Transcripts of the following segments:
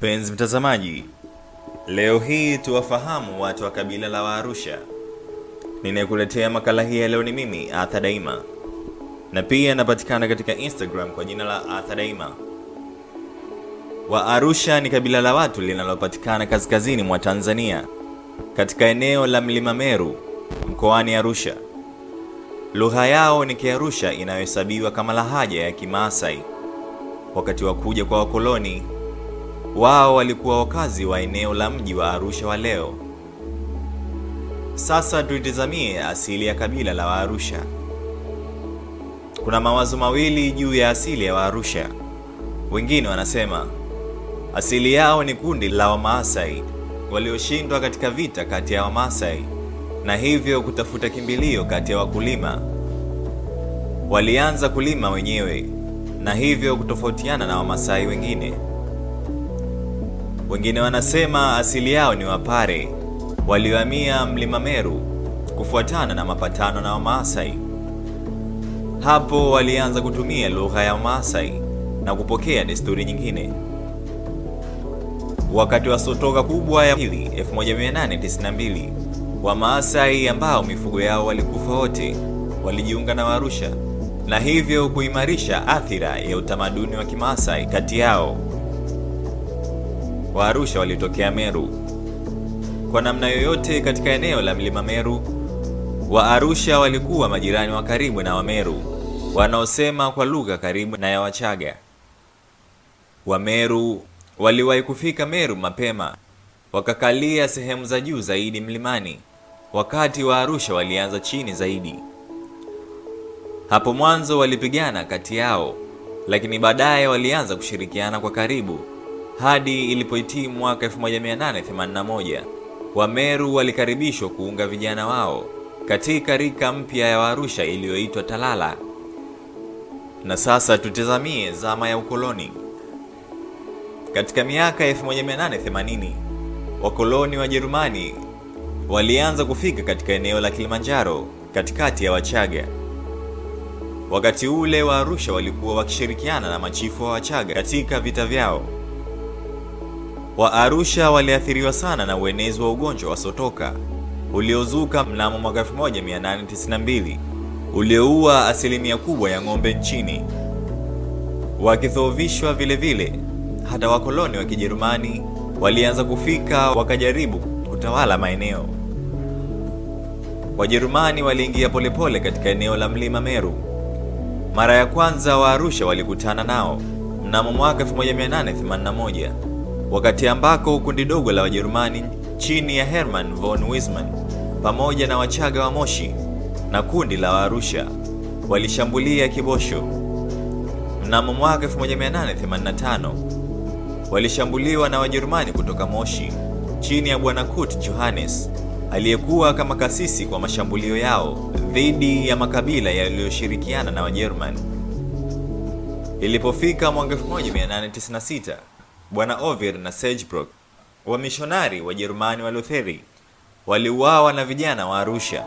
Mpenzi mtazamaji, leo hii tuwafahamu watu wa kabila la Waarusha. Ninayekuletea makala hii ya leo ni mimi Arthur Daima, na pia napatikana katika Instagram kwa jina la Arthur Daima. Waarusha ni kabila la watu linalopatikana kaskazini mwa Tanzania katika eneo la Mlima Meru mkoani Arusha. Lugha yao ni Kiarusha inayohesabiwa kama lahaja ya Kimaasai. Wakati wa kuja kwa wakoloni wao walikuwa wakazi wa eneo la mji wa Arusha wa leo. Sasa tuitazamie asili ya kabila la Waarusha. Kuna mawazo mawili juu ya asili ya Waarusha. Wengine wanasema asili yao ni kundi la Wamaasai walioshindwa katika vita kati ya Wamaasai na hivyo kutafuta kimbilio kati ya wakulima. Walianza kulima wenyewe na hivyo kutofautiana na Wamasai wengine. Wengine wanasema asili yao ni Wapare waliohamia mlima Meru kufuatana na mapatano na Wamaasai. Hapo walianza kutumia lugha ya Wamaasai na kupokea desturi nyingine. Wakati wa sotoka kubwa ya pili 1892 Wamaasai ambao mifugo yao walikufa wote walijiunga na Warusha na hivyo kuimarisha athira ya utamaduni wa Kimaasai kati yao. Waarusha walitokea Meru. Kwa namna yoyote, katika eneo la mlima Meru, wa Arusha walikuwa majirani wa karibu na Wameru wanaosema kwa lugha karibu na ya Wachaga. Wameru waliwahi kufika Meru mapema, wakakalia sehemu za juu zaidi mlimani, wakati wa Arusha walianza chini zaidi. Hapo mwanzo walipigana kati yao, lakini baadaye walianza kushirikiana kwa karibu hadi ilipohitimu mwaka 1881 Wameru walikaribishwa kuunga vijana wao katika rika mpya ya Waarusha iliyoitwa Talala. Na sasa tutazamie zama ya ukoloni. Katika miaka ya 1880 wakoloni wa Jerumani walianza kufika katika eneo la Kilimanjaro katikati ya Wachaga. Wakati ule Waarusha walikuwa wakishirikiana na machifu wa Wachaga katika vita vyao. Waarusha waliathiriwa sana na uenezi wa ugonjwa wa sotoka uliozuka mnamo mwaka 1892 ulioua asilimia kubwa ya ng'ombe nchini. Wakidhoofishwa vile vile, hata wakoloni wa Kijerumani walianza kufika wakajaribu kutawala maeneo. Wajerumani waliingia polepole katika eneo la mlima Meru. Mara ya kwanza Waarusha walikutana nao mnamo mwaka 1881 wakati ambako kundi dogo la Wajerumani chini ya Hermann von Wismann pamoja na Wachaga wa Moshi na kundi la Waarusha walishambulia Kibosho. Mnamo mwaka 1885 walishambuliwa na Wajerumani kutoka Moshi chini ya Bwana Kurt Johannes aliyekuwa kama kasisi kwa mashambulio yao dhidi ya makabila yaliyoshirikiana na Wajerumani. Ilipofika mwaka 1896 Bwana Ovir na Sagebruck wamishonari wa Jerumani wa Lutheri waliuawa na vijana wa Arusha.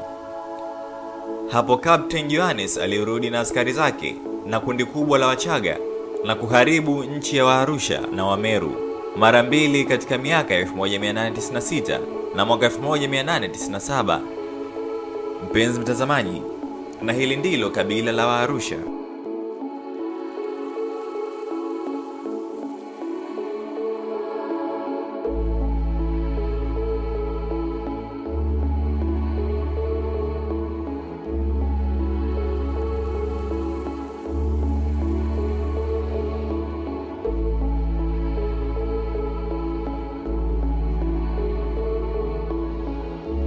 Hapo Captain Johannes alirudi na askari zake na kundi kubwa la Wachaga na kuharibu nchi ya Waarusha na Wameru mara mbili katika miaka 1896 na mwaka 1897. Mpenzi mtazamaji, na hili ndilo kabila la Waarusha.